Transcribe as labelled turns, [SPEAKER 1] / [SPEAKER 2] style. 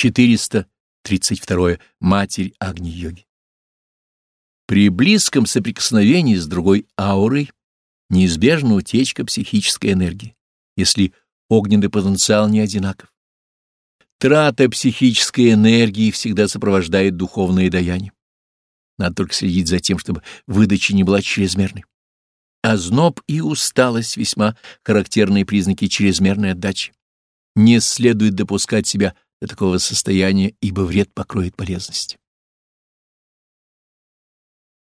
[SPEAKER 1] 432. Матерь Агни-йоги. При близком соприкосновении с другой аурой неизбежна утечка психической энергии, если огненный потенциал не одинаков. Трата психической энергии всегда сопровождает духовное даяние. Надо только следить за тем, чтобы выдача не была чрезмерной. Озноб и усталость — весьма характерные признаки чрезмерной отдачи. Не следует допускать себя до такого состояния, ибо вред покроет полезность.